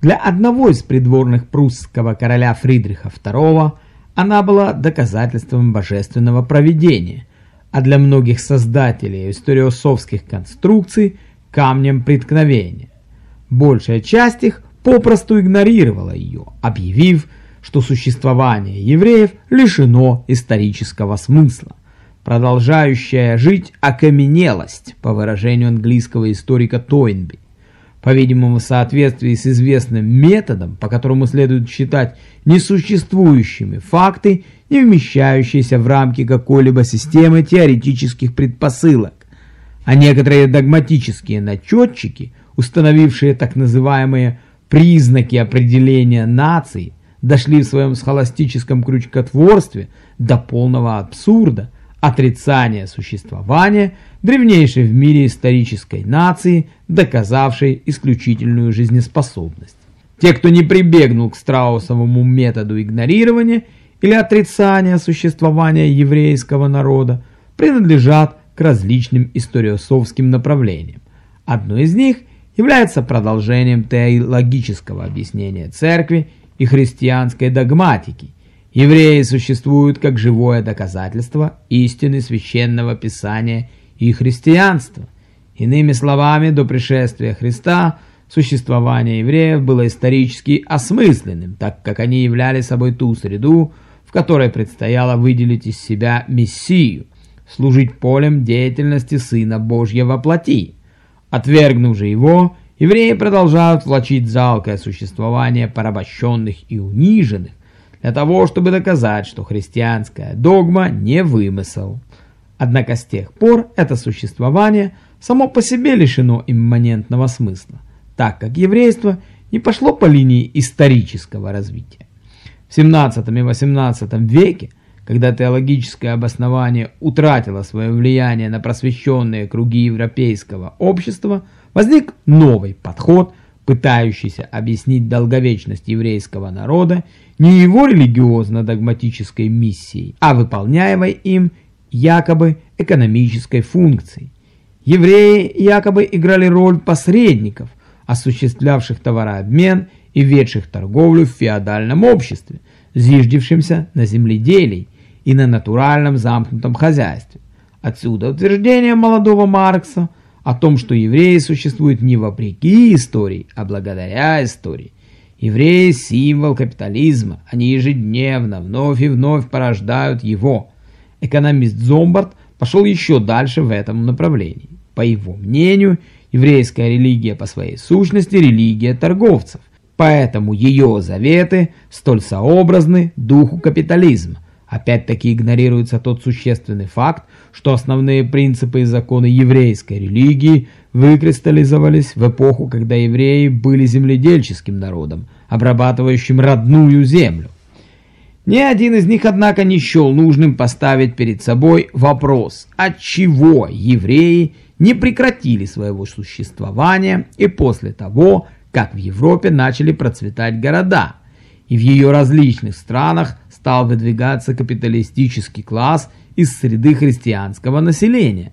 Для одного из придворных прусского короля Фридриха II она была доказательством божественного провидения, а для многих создателей историосовских конструкций – камнем преткновения. Большая часть их попросту игнорировала ее, объявив, что существование евреев лишено исторического смысла. Продолжающая жить окаменелость, по выражению английского историка Тойнби. По-видимому, в соответствии с известным методом, по которому следует считать несуществующими факты, не вмещающиеся в рамки какой-либо системы теоретических предпосылок. А некоторые догматические начетчики, установившие так называемые признаки определения наций, дошли в своем схоластическом крючкотворстве до полного абсурда, отрицания существования древнейшей в мире исторической нации, доказавшей исключительную жизнеспособность. Те, кто не прибегнул к страусовому методу игнорирования или отрицания существования еврейского народа, принадлежат к различным историосовским направлениям. Одно из них является продолжением теологического объяснения церкви и христианской догматики. Евреи существуют как живое доказательство истины священного писания и христианства. Иными словами, до пришествия Христа существование евреев было исторически осмысленным, так как они являли собой ту среду, в которой предстояло выделить из себя Мессию, служить полем деятельности Сына Божьего плоти. Отвергнув же его, евреи продолжают влачить жалкое существование порабощенных и униженных, для того, чтобы доказать, что христианская догма не вымысел. Однако с тех пор это существование само по себе лишено имманентного смысла, так как еврейство не пошло по линии исторического развития. В 17 и 18 веке, когда теологическое обоснование утратило свое влияние на просвещенные круги европейского общества, возник новый подход, пытающийся объяснить долговечность еврейского народа не его религиозно-догматической миссией, а выполняемой им якобы экономической функцией. Евреи якобы играли роль посредников, осуществлявших товарообмен и ведших торговлю в феодальном обществе, зиждевшемся на земледелии и на натуральном замкнутом хозяйстве. Отсюда утверждение молодого Маркса о том, что евреи существуют не вопреки истории, а благодаря истории. Евреи – символ капитализма, они ежедневно, вновь и вновь порождают его – Экономист Зомбард пошел еще дальше в этом направлении. По его мнению, еврейская религия по своей сущности – религия торговцев, поэтому ее заветы столь сообразны духу капитализма. Опять-таки игнорируется тот существенный факт, что основные принципы и законы еврейской религии выкристаллизовались в эпоху, когда евреи были земледельческим народом, обрабатывающим родную землю. Ни один из них, однако, не счел нужным поставить перед собой вопрос, отчего евреи не прекратили своего существования и после того, как в Европе начали процветать города, и в ее различных странах стал выдвигаться капиталистический класс из среды христианского населения.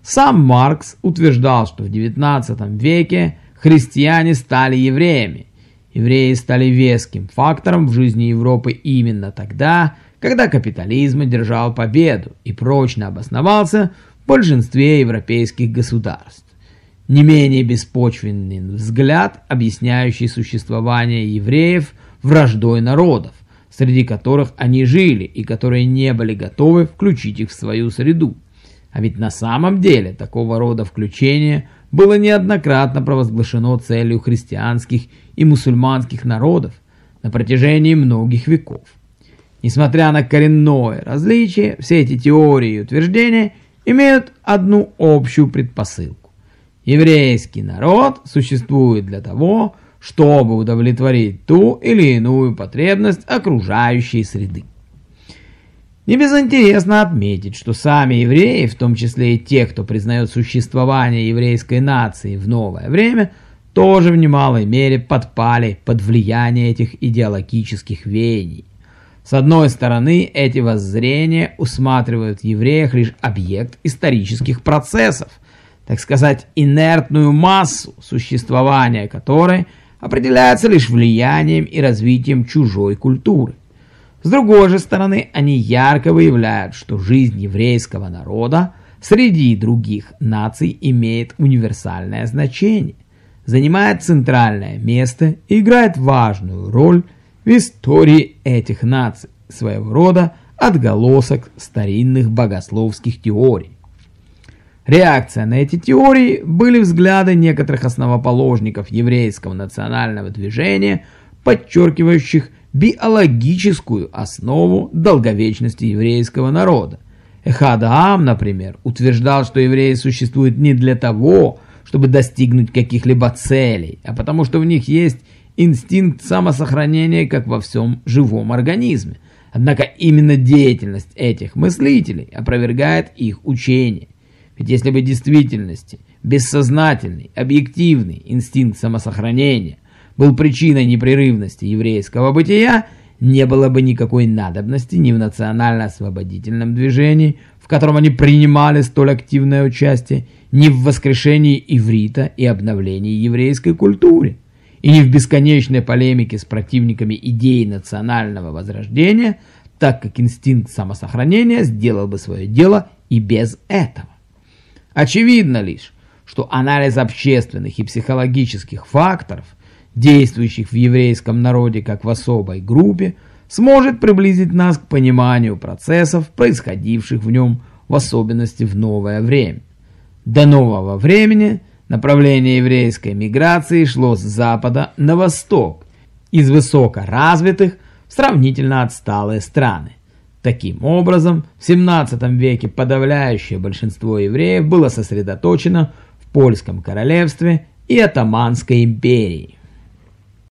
Сам Маркс утверждал, что в XIX веке христиане стали евреями, Евреи стали веским фактором в жизни Европы именно тогда, когда капитализм одержал победу и прочно обосновался в большинстве европейских государств. Не менее беспочвенный взгляд, объясняющий существование евреев враждой народов, среди которых они жили и которые не были готовы включить их в свою среду. А ведь на самом деле такого рода включение было неоднократно провозглашено целью христианских и мусульманских народов на протяжении многих веков. Несмотря на коренное различие, все эти теории и утверждения имеют одну общую предпосылку. Еврейский народ существует для того, чтобы удовлетворить ту или иную потребность окружающей среды. Не безинтересно отметить, что сами евреи, в том числе и те, кто признает существование еврейской нации в новое время, тоже в немалой мере подпали под влияние этих идеологических веяний. С одной стороны, эти воззрения усматривают в евреях лишь объект исторических процессов, так сказать, инертную массу, существования которой определяется лишь влиянием и развитием чужой культуры. С другой же стороны, они ярко выявляют, что жизнь еврейского народа среди других наций имеет универсальное значение, занимает центральное место и играет важную роль в истории этих наций, своего рода отголосок старинных богословских теорий. Реакция на эти теории были взгляды некоторых основоположников еврейского национального движения, подчеркивающих биологическую основу долговечности еврейского народа. Эхадаам, например, утверждал, что евреи существуют не для того, чтобы достигнуть каких-либо целей, а потому что в них есть инстинкт самосохранения, как во всем живом организме. Однако именно деятельность этих мыслителей опровергает их учение. Ведь если бы действительности бессознательный, объективный инстинкт самосохранения был причиной непрерывности еврейского бытия, не было бы никакой надобности ни в национально-освободительном движении, в котором они принимали столь активное участие, ни в воскрешении иврита и обновлении еврейской культуры, и ни в бесконечной полемике с противниками идеи национального возрождения, так как инстинкт самосохранения сделал бы свое дело и без этого. Очевидно лишь, что анализ общественных и психологических факторов, действующих в еврейском народе как в особой группе, сможет приблизить нас к пониманию процессов, происходивших в нем, в особенности в новое время. До нового времени направление еврейской миграции шло с запада на восток, из высокоразвитых в сравнительно отсталые страны. Таким образом, в 17 веке подавляющее большинство евреев было сосредоточено в Польском королевстве и Атаманской империи.